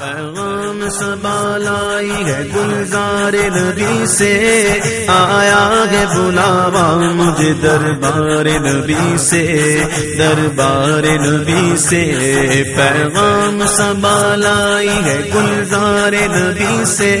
پیغام سبالائی ہے گلزار نبی سے، آیا ہے بلاوا مجھے دربار نبی سے، دربار نبی سے۔ پیغام سبالائی ہے گلزار نبی سے،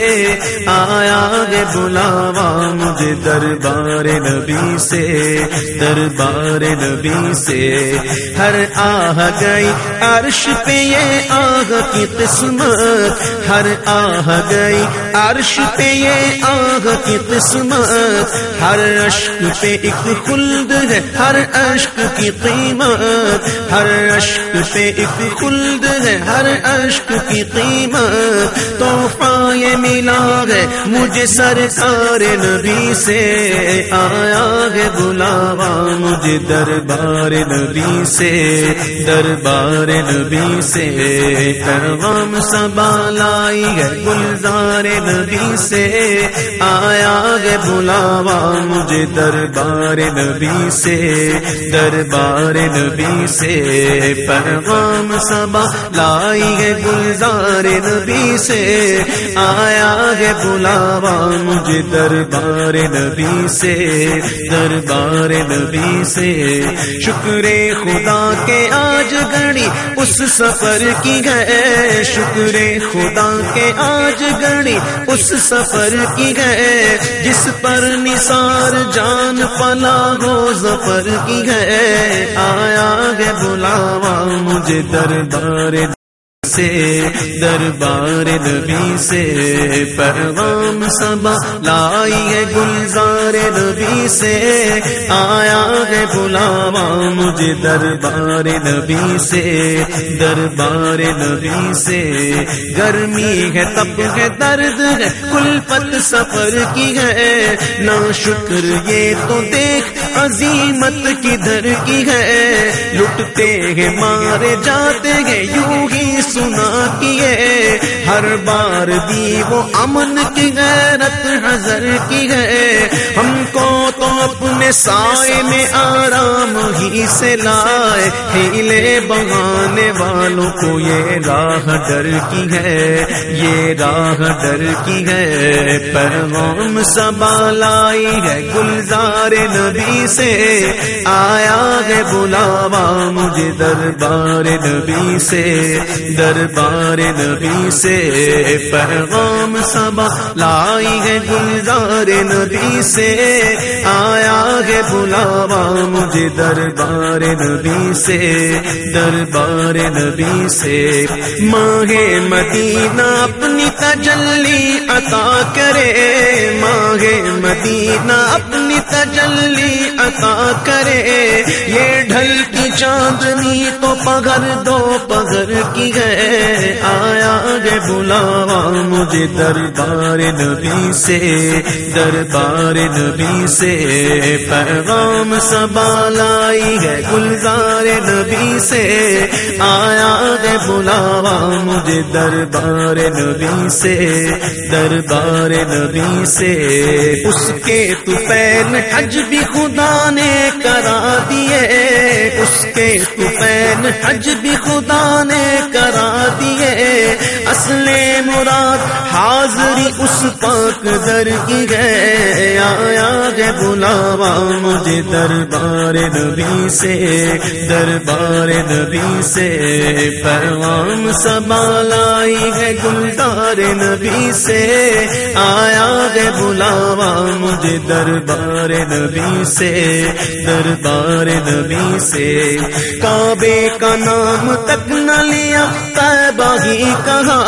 آیا ہے بلاوا مجھے دربار نبی سے، دربار نبی سے۔ ہر آہ گئی عرش پہ یہ آگ کی قسمت ہر آہ گئی عرش پہ یہ آگ کی قسمت ہر اشک پہ ایک خلد ہے، ہر اشک کی قیمت، ہر اشک پہ ایک خلد ہے، ہر اشک کی قیمت۔ تحفہ یہ ملا ہے مجھے سرکار نبی سے، آیا ہے بلاوا مجھے دربار نبی سے، دربار نبی سے۔ پیغام سبا لائی ہے گلزار نبی سے۔ آیا ہے بلاوا مجھے دربار نبی سے۔ دربار نبی سے پیغام سبا لائی ہے گلزار نبی سے۔ آیا ہے بلاوا مجھے دربار نبی سے۔ دربار نبی سے۔ شکر خدا کے آج گھڑی اس سفر کی ہے شکر خدا کے آج گڑی اس سفر کی ہے، جس پر نثار جان پلا ہو، ظفر کی ہے۔ آیا ہے بلاوا مجھے دربار سے، دربار نبی سے پیغام سبا لائی ہے گلزار نبی سے، آیا ہے بلاوا مجھے دربار نبی سے، دربار نبی سے۔ گرمی ہے تب ہے، درد ہے کل پت سفر کی ہے نہ شکر یہ تو دیکھ عظیمت کدھر کی ہے؟ لٹتے ہیں، مارے جاتے ہیں، یوں ہی سنا کیے۔ ہر بار دی وہ امن کی غیرت حضر کی ہے۔ ہم کو تو اپنے سائے میں آرام ہی سے لائے۔ ہیلے بہانے والوں کو یہ راہ ڈر کی ہے۔ یہ راہ ڈر کی ہے۔ پیغام سبا لائی ہے گلزار نبی سے آیا ہے بلاوا مجھے دربار نبی سے، دربار نبی سے۔ پیغام سبا لائی ہے گلزار نبی سے۔ آیا ہے بلاوا مجھے دربار نبی سے، دربار نبی سے۔ ماہ مدینہ اپنی تجلی عطا کرے۔ ماہ مدینہ اپنی تجلی عطا کرے۔ یہ ڈھل کی چاندنی تو پگھر دو پگھر کی ہے۔ آیا گے بلاوا مجھے دربار نبی سے۔ دربار نبی سے پیغام سبا لائی ہے گلزار نبی سے۔ آیا گے بلاوا مجھے دربار نبی سے، دربار نبی سے۔ اس کے تو پین حج بھی خدا نے کرا دیے۔ اس کے تو پین حج بھی خدا نے کرا دیے۔ اصل مراد حاضری اس پاک در کی گئے۔ آیا گے بلاوا مجھے دربار نبی سے، دربار نبی سے۔ پیغام سبا لائی ہے گلدار نبی سے۔ آیا گے بلاوا مجھے دربار نبی سے، دربار نبی سے۔ کعبے کا نام تک نہ لیا طیبہ کہا۔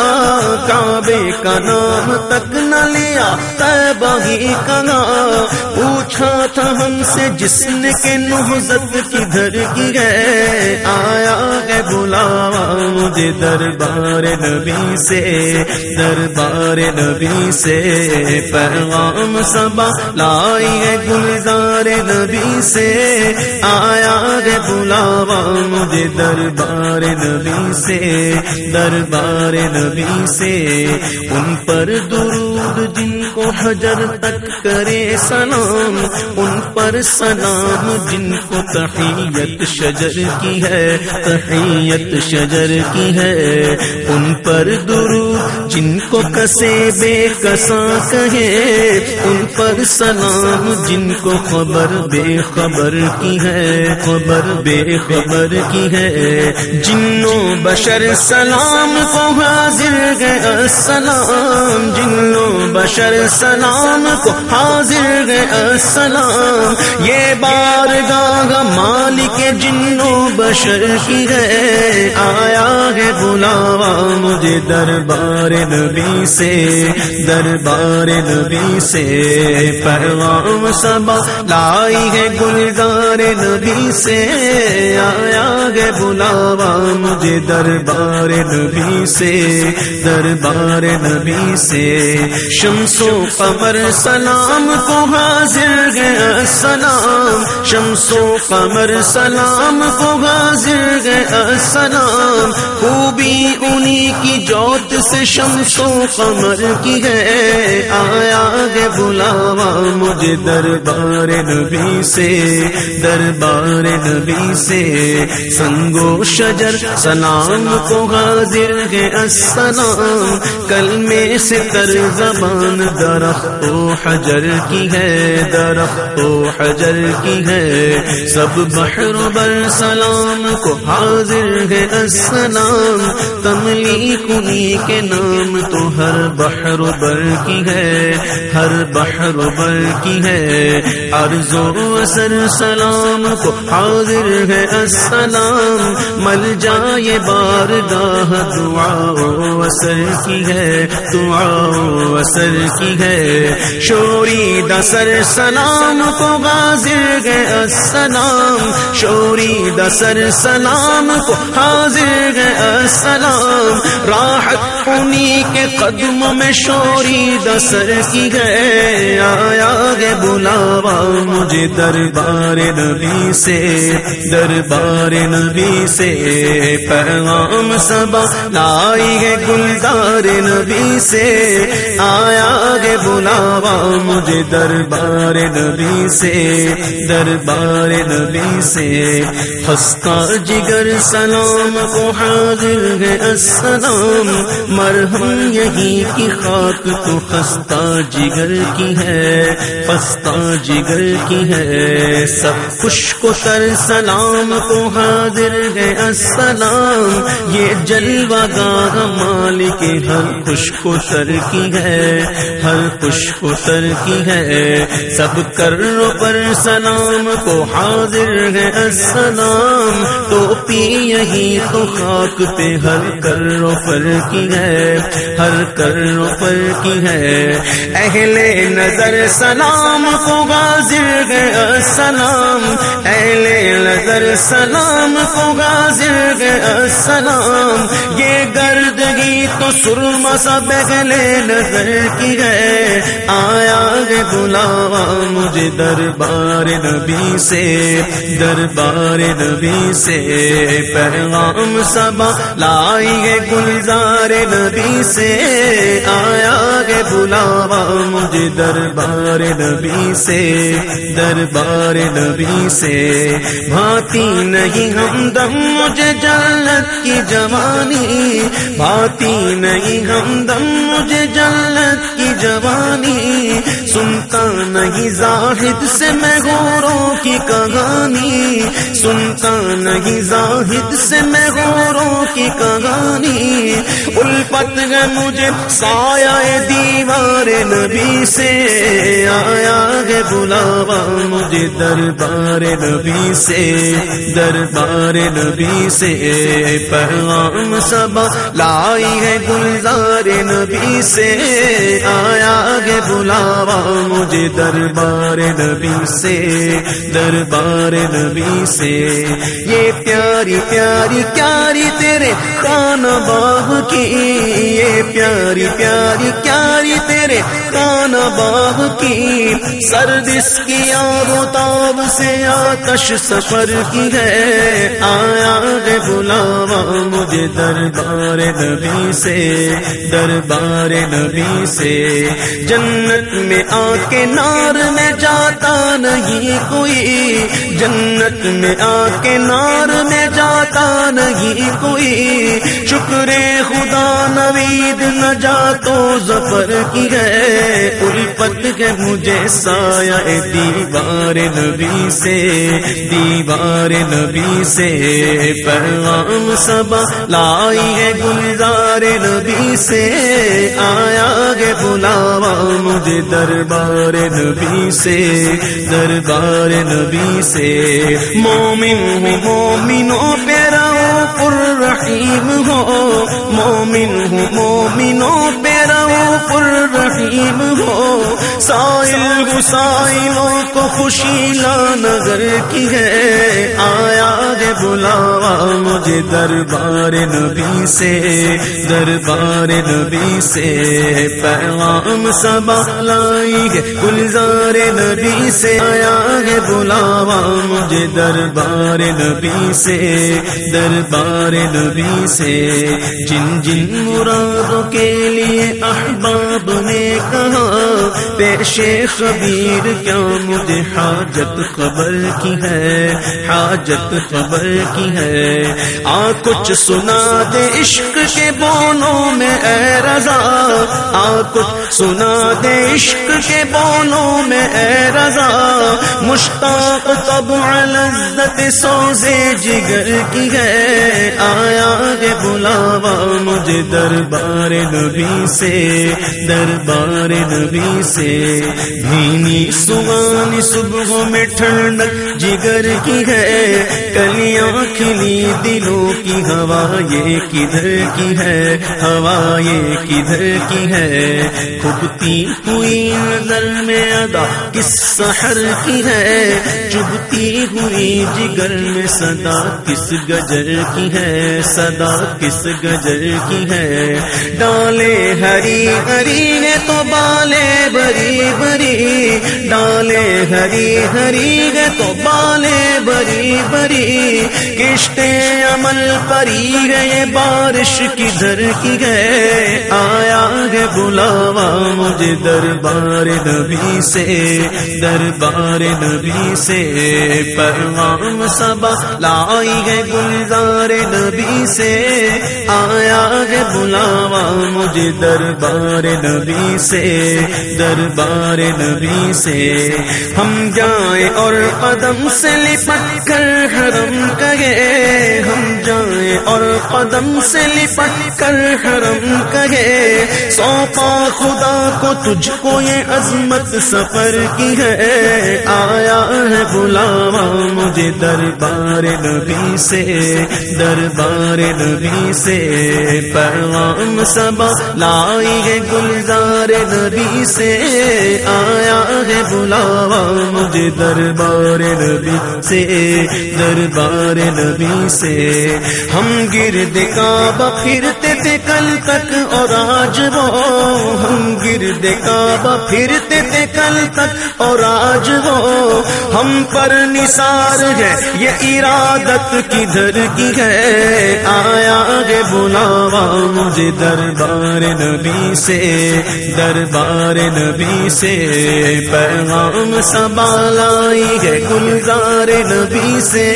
کعبے کا نام تک نہ لیا، طیبہ ہی کہا پوچھا تھا ہم سے جس نے کہ نحزت کدھر گرے آیا ہے بلاوا مجھے دربار نبی سے، دربار نبی سے۔ پیغام سبا لائی ہے گلزار نبی سے۔ آیا ہے بلاوا مجھے دربار نبی سے، دربار نبی سے۔ ان پر درود جن کو حجر تک کرے سلام، ان پر سلام جن کو تحیت شجر کی ہے، تحیت شجر کی ہے۔ ان پر درود جن کو کسے بے کساں کہے، ان پر سلام جن کو خبر بے خبر کی ہے، خبر بے خبر کی ہے۔ جنوں بشر سلام کو حاضر گئے سلام جنوں بشر سلام کو حاضر گئے سلام یہ بار گاہ مالک جنوں بشر کی ہے۔ آیا ہے بلاوا مجھے دربار نبی سے۔ دربار نبی سے۔ پروام سب لائی ہے گلدار نبی سے۔ آیا ہے بلاوا مجھے دربار نبی سے۔ دربار نبی سے۔ شمسو قمر سلام کو حاضر گیا سلام شمسو قمر سلام کو حاضر گیا سلام خوبی انہی کی جوت سے شمسو قمر کی ہے۔ آیا گے بلاوا مجھے دربار نبی سے۔ دربار نبی سے۔ سنگو شجر سلام کو حاضر ہے۔ السلام کل میں سے تر زبان درخت و حجر کی ہے۔ درخت و حجر کی ہے۔ سب بحر بر سلام کو حاضر ہے۔ السلام کملی کنی کے نام تو ہر بحر بر کی ہے، ہر بحر بر کی ہے۔ عرض و اثر سلام کو حاضر ہے، السلام۔ مل جائے بار گاہ دعا و اثر کی ہے، دعا و اثر کی ہے۔ شوری دسر سلام کو حاضر گئے السلام۔ شوری دسر سلام کو حاضر السلام، راحت انہی کے قدموں میں شوری دسر کی ہے۔ آیا گے بلاوا مجھے دربار نبی سے، دربار نبی سے۔ پیغام سبا لائی گے گلدار نبی سے۔ آیا گے بلاوا مجھے دربار نبی سے، دربار نبی سے۔ خستہ جگر سلام کو حاضر ہے، السلام۔ مرہم یہی کی خاک تو خستہ جگر کی ہے، خستہ جگر کی ہے۔ سب خوش کو تر سلام کو حاضر ہے، السلام۔ یہ جلوہ گاہ مالک ہر خوش کو سر کی ہے، ہر خوش کو سر کی ہے۔ سب کر پر سلام کو حاضر ہے، السلام۔ تو پی یہی تو خاک پہ ہر کر پر کی ہے، ہر کر پر کی ہے۔ اہل نظر سلام کو حاضر ہے، السلام۔ اہل نظر سلام کو حاضر ہے، السلام۔ یہ گردگی تو سرما سا بگلے نظر کی ہے۔ آیا گے بلاوا مجھے دربار نبی سے، دربار نبی سے۔ پیغام سبا لائی گے گلزار نبی سے، آیا گے بلاوا مجھے دربار نبی سے، دربار نبی سے۔ بھاتی نہیں ہم دم مجھے جنت کی جوانی، بھاتی نہیں ہم دم مجھے جنت کی جوانی، سنتا نہیں زاہد سے میں غوروں کی کہانی۔ سنتا نہیں زاہد سے میں غوروں کی کہانی۔ الفت ہے مجھے سایہ دیوار نبی سے۔ آیا ہے بلاوا مجھے دربار نبی سے۔ دربار نبی سے پیغام سب لائی ہے گلزار نبی سے۔ آیا گے بلاوا مجھے دربار نبی سے، دربار نبی سے۔ یہ پیاری پیاری پیاری تیرے کان باغ کی، یہ پیاری پیاری پیاری تیرے کان باغ کی۔ سردس کی آب و تاب سے آتش سفر کی ہے۔ آیا گے بلاوا مجھے دربار نبی سے، دربار نبی سے۔ جنت میں آ کے نار میں جاتا نہیں کوئی۔ جنت میں آ کے نار میں جاتا نہیں کوئی۔ شکر خدا نوید نہ جا تو ظفر کی ہے۔ الفت کے مجھے سایہ دیوار نبی سے۔ دیوار نبی سے۔ پیغام سب لائی ہے گلزار نبی سے۔ آیا گے بلاوا مجھے دربار نبی سے۔ دربار نبی سے۔ مومن ہوں مومنوں پہ رہو رحیم ہو مومن ہوں مومنوں پہ رہو پر رحیم ہو۔ سائل کو خوشی لا نظر کی ہے۔ آیا گے بلاوا مجھے دربار نبی سے۔ دربار نبی سے پیغام سب لائی گے گلزار نبی سے۔ آیا گے بلاوا مجھے دربار نبی سے۔ دربار نبی سے جن جن مرادوں کے لیے احباب نے کہا، پیش خبیر کیا مجھے حاجت خبر کی ہے؟ حاجت خبر کی ہے؟ آ، کچھ سنا دے عشق کے بونوں میں، اے رضا۔ آ، کچھ سنا دے عشق کے بونوں میں، اے رضا۔ مشتاق تب لذت سوزے جگر کی ہے۔ آیا گے بلاوا مجھے دربار نبی سے، دربار نبی سے۔ بھینی سوانی صبح میں ٹھنڈک جگر کی ہے۔ کلیاں کھلی، دلوں کی ہوا یہ کدھر کی ہے؟ ہوا یہ کدھر کی ہے؟ کھبتی ہوئی نظر میں ادا کس سحر کی ہے۔ چبتی ہوئی جگر میں صدا کس گجر کی ہے؟ صدا کس گجر کی ہے؟ ڈالے ہری ہری ہے تو بالے بری بری۔ ڈالے ہری ہری ہے تو بالے بری بری کشتے عمل پری گئے بارش کی در کی گئے آیا گے بلاوا مجھے دربار نبی سے، دربار نبی سے۔ پروام سب لائی گئے گلزار نبی سے۔ آیا گے بلاوا مجھے دربار نبی سے۔ دربار نبی سے ہم جائیں اور قدم سے لپٹ کر حرم کہے ہم جائیں اور قدم سے لپٹ کر حرم کہے سونپا خدا کو تجھ کو یہ عظمت سفر کی ہے۔ آیا ہے بلاوا مجھے دربار نبی سے، دربار نبی سے۔ پیغام سب لائی ہے گلزار نبی سے۔ آیا ہے بلاوا مجھے دربار نبی سے، دربار نبی سے۔ ہم گرد کعبہ پھرتے تھے کل تک اور آج وہ ہم گرد کعبہ پھرتے تھے کل تک اور آج وہ ہم پر نثار ہے، یہ ارادت کدھر کی ہے؟ آیا گے بلاوا مجھے دربار نبی سے، دربار نبی سے۔ پیغام سنبھالائی ہے گلزار نبی سے۔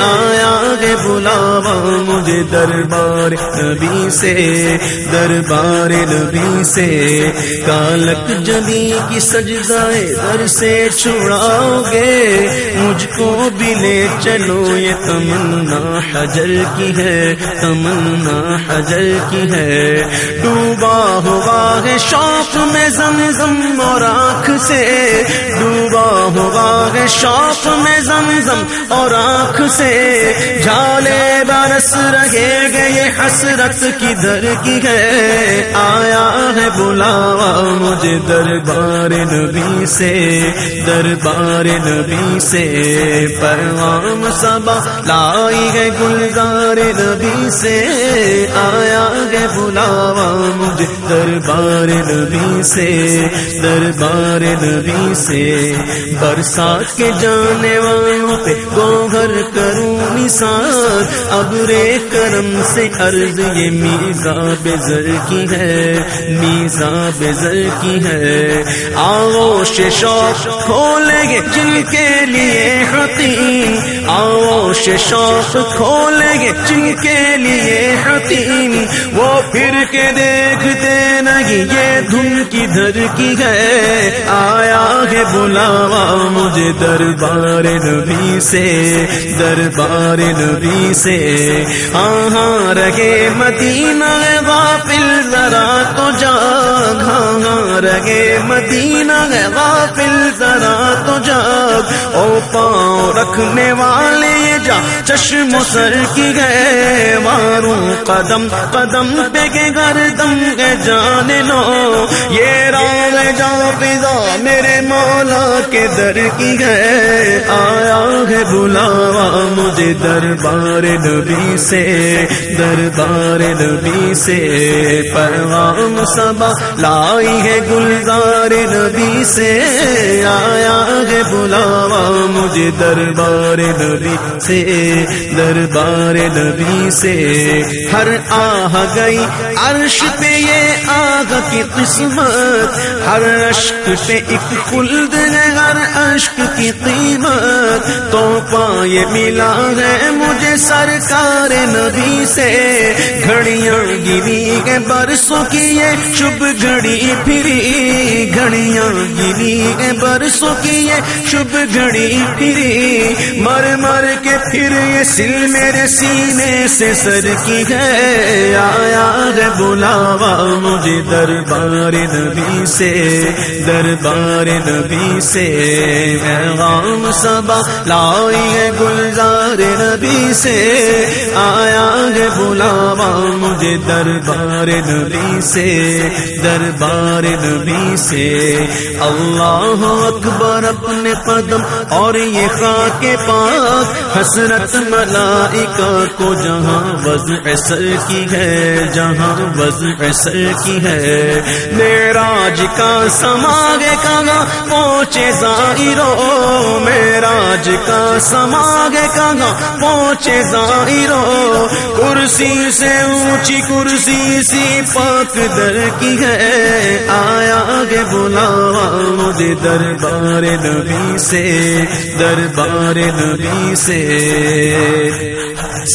آیا گے بلاوا مجھے دربار نبی سے، دربار نبی سے۔ کالک جلی کی سجدائے در سے چھڑاؤ گے۔ مجھ کو بھی لے چلو، یہ تمنا حجر کی ہے، تمنا حجر کی ہے۔ ڈوبا ہوا ہے شوق میں زم زم اور سے ڈوبا ہوا ہے شوق میں زم اور آنکھ سے جالے برس رہے گے یہ حسرت کی در کی ہے؟ آیا ہے بلاوا مجھے دربار نبی سے، دربار نبی سے۔ پیغام سبا لائی ہے گلزار نبی سے۔ آیا ہے بلاوا مجھے دربار نبی سے۔ دربار نبی سے برسات کے جانے والوں پہ گوہر کروں نثار۔ اب رے کرم سے عرض یہ میزا بزر کی ہے میزا بزر کی ہے۔ آؤ شوق کھولیں گے جن کے لیے حتیم آؤ شوق کھولیں گے جن کے لیے حتیم وہ پھر کے دیکھتے نہیں، یہ دھن کی دھر کی ہے۔ آیا ہے بلاوا مجھے دربار نبی سے، دربار نبی سے۔ ہاں رگے مدینہ غافل، ذرا تو جاگ ہاں ہاں رگے مدینہ غافل، ذرا تو جاگ او پاؤں رکھنے والے جا چشم سر کی گئے ماروں قدم قدم پہ کے گردم کے جانے لو۔ یہ رام جا پزا میرے مولا کے در کی گئے آیا ہے بلاوا مجھے دربار نبی سے، دربار نبی سے۔ پیغام سبا لائی ہے گلزار نبی سے۔ آیا ہے بلاوا مجھے دربار نبی سے، دربار نبی سے۔ ہر آہ گئی عرش پہ یہ آگ کی قسمت، ہر اشک پہ ایک خلد ہے، ہر اشک کی قیمت۔ تو پائے ملا ہے مجھے سرکار نبی سے۔ گھڑیاں گری ہے برسوں کی یہ شب گھڑی پھری۔ گھڑیاں گری ہے برسوں کی یہ شب گھڑی پھری، مر مر کے پھر یہ سل میرے سینے سے سر کی ہے۔ آیا ہے بلاوا مجھے دربار نبی سے، دربار نبی سے۔ غام سبا لائی ہے گلزار نبی سے۔ آیا ہے بلاوا مجھے دربار نبی سے، دربار نبی سے۔ اللہ اکبر اپنے قدم اور یہ خاک پاک حسرت ملائکہ کو جہاں وضع سر کی ہے، جہاں وضع سر کی ہے۔ میراج کا سماگ کہاں پہنچے ظاہرو میراج کا سماگ کہاں پہنچے ظاہرو کرسی سے اونچی کرسی سی پاک در کی ہے۔ آیا گے بلاوا مجھے دربار نبی سے۔ دربار نبی سے۔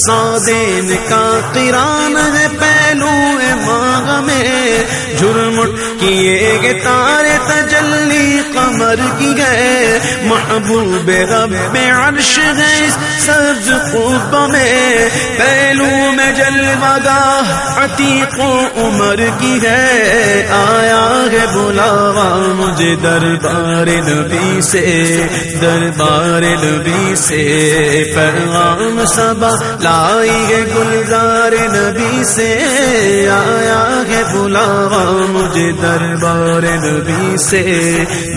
سادین کا کران ہے پہلو ہے ماغ میں۔ جرمٹ کیے گے تارے تجلی قمر کی گئے محبوب رب میں عرش ہے سبز خوب میں۔ پہلو میں جلوہ گاہ عتیق و عمر کی ہے۔ آیا ہے بلاوا مجھے دربار نبی سے۔ دربار نبی سے پیغام سبا لائی ہے گلزار نبی سے۔ آیا ہے بلاوا مجھے دربار نبی سے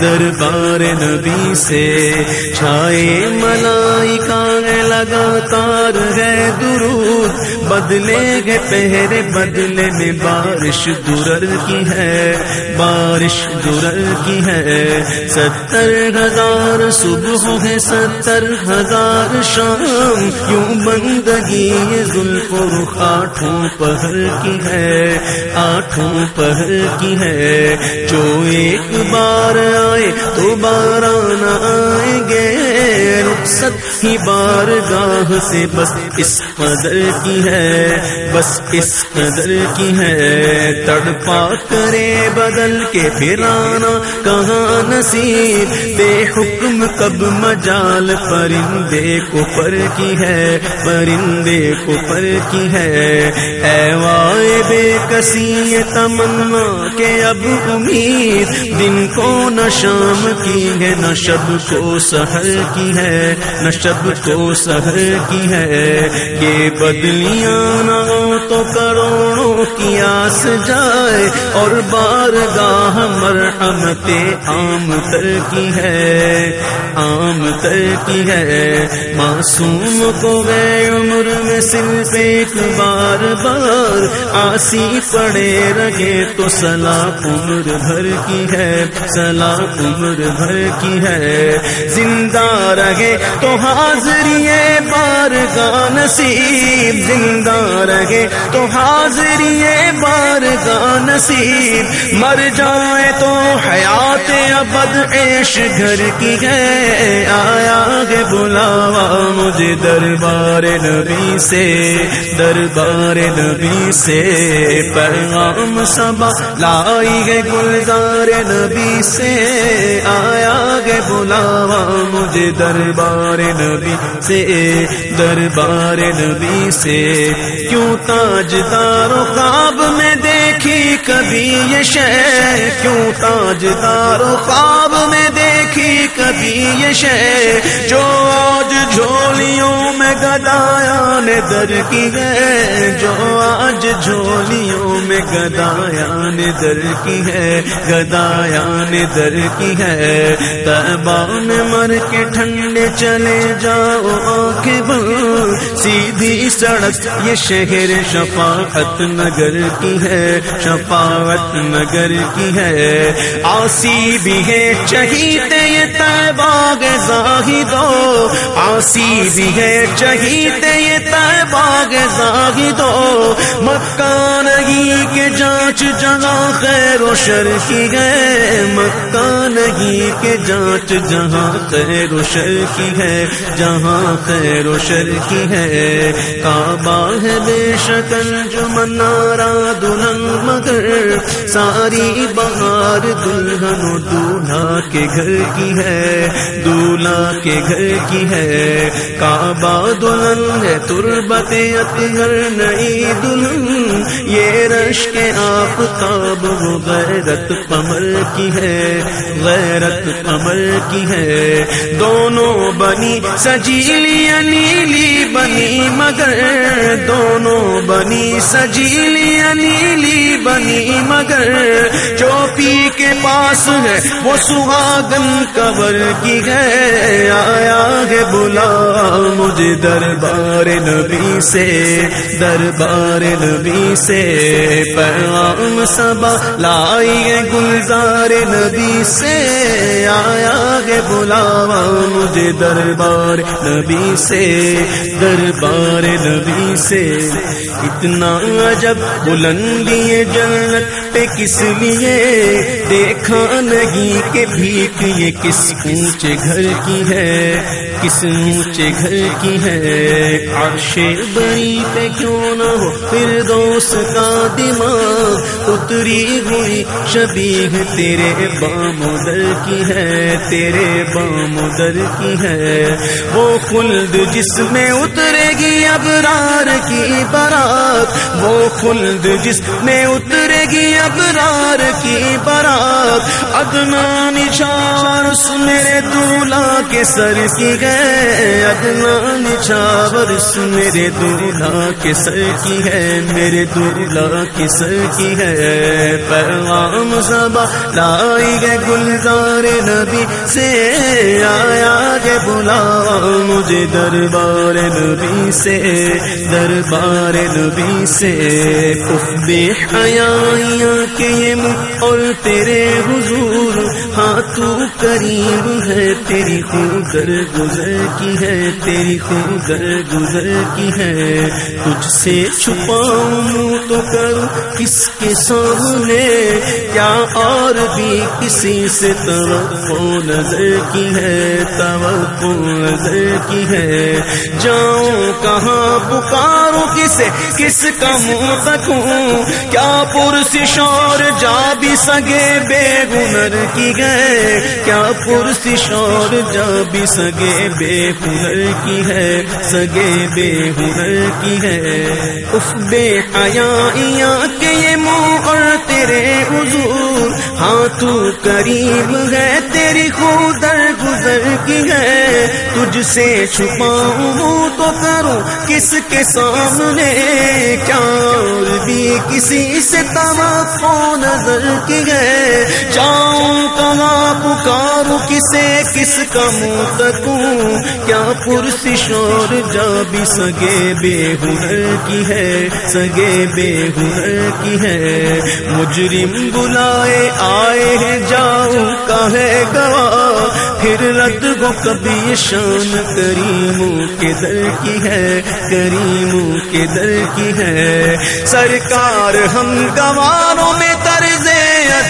دربار نبی سے چھائے ملائی کا لگاتار ہے درود۔ بدلے گے پہرے بدلے میں بارش درر کی ہے، بارش درر کی ہے۔ ستر ہزار صبح ہے، ستر ہزار شام۔ یوں بندگی زلف رخ آٹھوں پہر کی ہے، آٹھوں پہر کی ہے۔ جو ایک بار آئے تو بارہ آئیں گے۔ رخصت ہی بار گاہ سے بس اس قدر کی ہے۔ بس اس قدر کی ہے، تڑپا کرے بدل کے پھرانا کہاں نصیب؟ بے حکم کب مجال پرندے کو پر کی ہے، پرندے کو پر کی ہے۔ اے وائے بے کسی تمنا کے اب امید، دن کو نہ شام کی ہے، نہ شب کو سہر کی ہے، نہ شب کو سہر کی ہے۔ یہ بدلیاں نہ تو کروڑوں کی آس جائے اور بار گاہ مرحمت عام تر کی ہے۔ عام تر کی ہے۔ معصوم کو گئے عمر میں صرف ایک بار بار آسی پڑے رہے تو سلا عمر بھر کی ہے۔ سلا عمر بھر کی ہے۔ زندہ رہے تو حاضری بار کا نصیب۔ زندہ رہے تو حاضری بار کا نصیب۔ مر جائے تو حیات ابد عیش گھر کی ہے۔ آیا گے بلاوا مجھے دربار نبی سے، دربار نبی سے پیغام سب لائی گے گلزار نبی سے۔ آیا گے بلاوا مجھے دربار نبی سے، دربار نبی سے۔ کیوں تاج دارو خواب میں دیکھی کبھی یہ شہر کیوں تاج دارو خواب میں دیکھی کبھی یہ شہر جو آج جھولیوں میں گدایا نے در کی ہے، جو آج جھولیوں میں گدایا نے در کی ہے گدایا نے در کی ہے۔ تبان مر کے ٹھنڈے چلے جاؤ آنکھیں بند سیدھی سڑک یہ شہر شفاعت نگر کی ہے، شفاعت نگر کی ہے۔ آسی بھی ہے چہیتے یہ تیباغ زاہی دو آسی بھی ہے چہیتے، یہ تیباغ زاہی دو مکان نہیں کے جانچ جگہ خیر و شر کی ہے مکان نہیں کے جانچ جہاں خیر و شر کی ہے، جہاں خیر و شر کی ہے۔ کعبہ ہے بے شکل جو منارا دلہن مگر ساری بہار دلہن و دولہا کے گھر کی ہے، دولہا کے گھر کی ہے۔ کعبہ دلہن ہے، تربت اتگر نئی دلہن۔ یہ رش کے آپ تاب وہ غیرت پمر کی ہے، غیرت پمر کی ہے۔ دونوں بنی سجیلی نیلی بنی مگر، دونوں بنی سجیلی نیلی بنی مگر۔ چوپی کے پاس ہے، وہ سہاگن کور کی ہے۔ آیا گے بلا مجھے دربار نبی سے، دربار نبی سے۔ پیغام سبا لائی گے گلزار نبی سے۔ آیا گے بلاوا مجھے دربار نبی سے، دربار نبی سے۔ اتنا عجب بلندی جنت پہ کس لیے دیکھا نہیں کہ بھیک یہ کس اونچے گھر کی ہے، کس اونچے گھر کی ہے؟ عرش بری پہ کیوں نہ ہو پھر دوست کا دماغ؟ اتری ہوئی شبیہ تیرے بام در کی ہے، تیرے بام در کی ہے۔ وہ خلد جس میں اترے گی ابرار کی برات، وہ خلد جس میں اترے گی ابرار کی برات۔ ادنا نشار اس میرے دولا کے سر کی گئے ادنا نشاور اس میرے دولا کے سر کی ہے۔ میرے دولا کے سر کی ہے۔ پیغام سبا لائی گئے گلزار نبی سے۔ آیا گے بلا مجھے دربار نبی سے۔ دربار نبی سے۔ بے حیا کے یہ منہ اور تیرے حضور ہاں تو قریب ہے، تیری خون در گزر کی ہے، تیری خون در گزر کی ہے۔ تجھ سے چھپاؤں تو کروں کس کے سامنے؟ کیا اور بھی کسی سے توقع نظر کی ہے؟ توقع نظر کی ہے۔ جاؤں کہاں پکاروں کسے؟ کس کا منہ تکوں کیا پرس شور جا بھی سگے بے گنر کی گئے ہے کیا پرسش اور جا بھی سگے بے ہنر کی ہے، سگے بے ہنر کی ہے۔ اف بے حیا کے یہ منہ اور تیرے حضور ہاں تو قریب ہے تیری خود گزر کی ہے تجھ سے چھپاؤں تو کروں کس کے سامنے؟ کیا بھی کسی سے توقع نظر کی ہے؟ جاؤں کہاں پکاروں کسے کس کا منہ تکوں؟ کیا پرسش اور جا بھی سگے بے ہنر کی ہے؟ سگے بے ہنر کی ہے۔ مجرم بلائے آئے ہیں جاؤ کا ہے گواہ؟ پھر رد وہ کبھی شان کریموں کے در کی ہے، کریموں کے در کی ہے۔ سرکار ہم گواروں میں طرز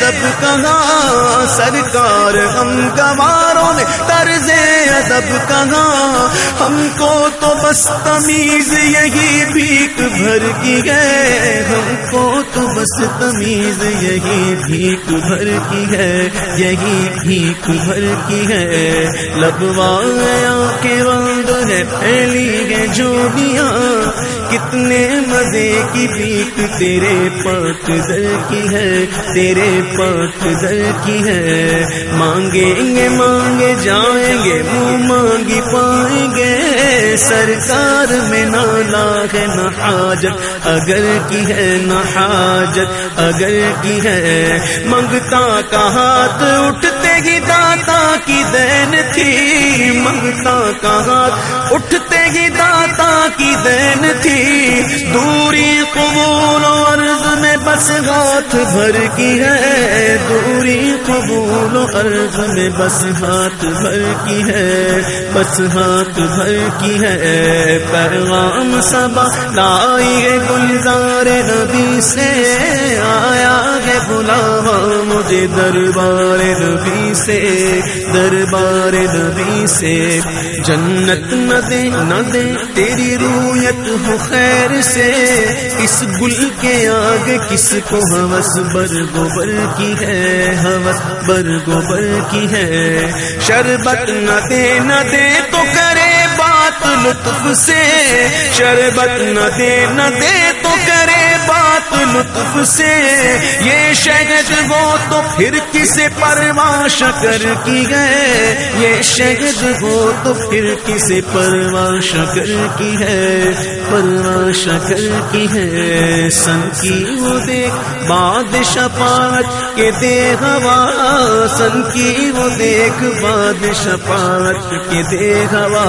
ادب کہاں سرکار ہم گواروں میں طرز ادب کہاں؟ ہم کو تو بس تمیز یہی بھیک بھر کی ہے۔ ہم کو تو بس تمیز یہی بھیک بھر کی ہے۔ یہی بھیک بھر کی ہے۔ لبوایا کے وند ہے، پھیلی ہے جوڑیاں کتنے مزے کی بیک تیرے پاک در کی ہے، تیرے پاک در کی ہے۔ مانگیں گے، مانگے جائیں گے، منہ مانگی پائیں گے۔ سرکار میں نہ لاغ، نہ حاجت، اگر کی ہے، نہ حاجت، اگر کی ہے۔ منگتا کا ہاتھ اٹھتے ہی داتا کی دین تھی۔ منگتا کا ہاتھ اٹھتے ہی داتا کی دین تھی۔ دوری قبول و عرض میں بس ہاتھ بھر کی ہے۔ دوری قبول و عرض میں بس ہاتھ بھر کی ہے۔ بس ہاتھ بھر کی ہے۔ پیغام سبا لائی گلزار نبی سے۔ آیا ہے بلاوا مجھے دربار نبی سے۔ دربار نبی سے۔ جنت نہ دے نہ دے، تیری رویت ہو۔ خیر سے اس گل کے آگے کس کو ہوس بر گوبر کی ہے؟ ہوس بر گوبر کی ہے۔ شربت نہ دے نہ دے تو کرے بات لطف سے۔ شربت نہ دے نہ دے تو کرے بات لطف سے، یہ شہد وہ تو پھر کسے پرواہ شکر کی گئے یہ شہد وہ تو پھر کسے پرواہ شکر کی ہے؟ پرواہ شکر کی ہے۔ سن کی وہ دیکھ باد شفاعت کے دے ہوا۔ سن کی وہ دیکھ باد شفاعت کے دے ہوا۔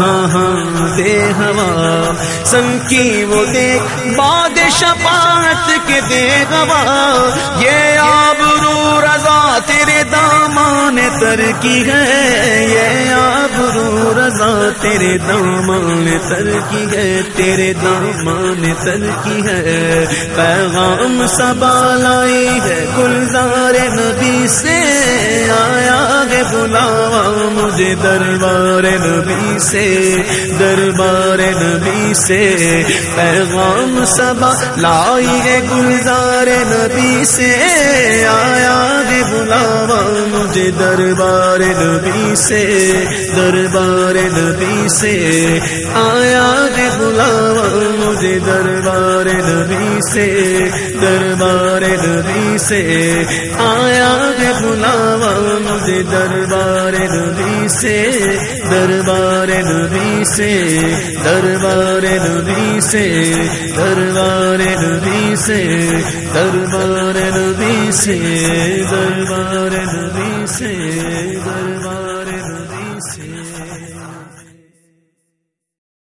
ہاں ہاں دے ہوا۔ سن کی وہ دیکھ باد شفاعت کے دے گوا یہ آبرو رضا تیرے دامان تر کی ہے، یہ آبرو رضا تیرے دامان تر کی ہے، تیرے دامان تر کی ہے۔ پیغام سبا لائی ہے گلزار نبی سے، آیا ہے بلاوا مجھے دربار نبی سے، دربار نبی سے پیغام سبا لائی ہے گلزار نبی سے۔ آیا ہے بلاوا مجھے دربار نبی سے، دربار نبی سے۔ آیا ہے بلاوا مجھے دربار نبی سے، دربار نبی سے۔ آیا ہے بلاوا مجھے دربار نبی سے، دربار نبی سے، دربار نبی سے، دربار نبی سے، دربار نبی سے، دربار نبی سے، دربار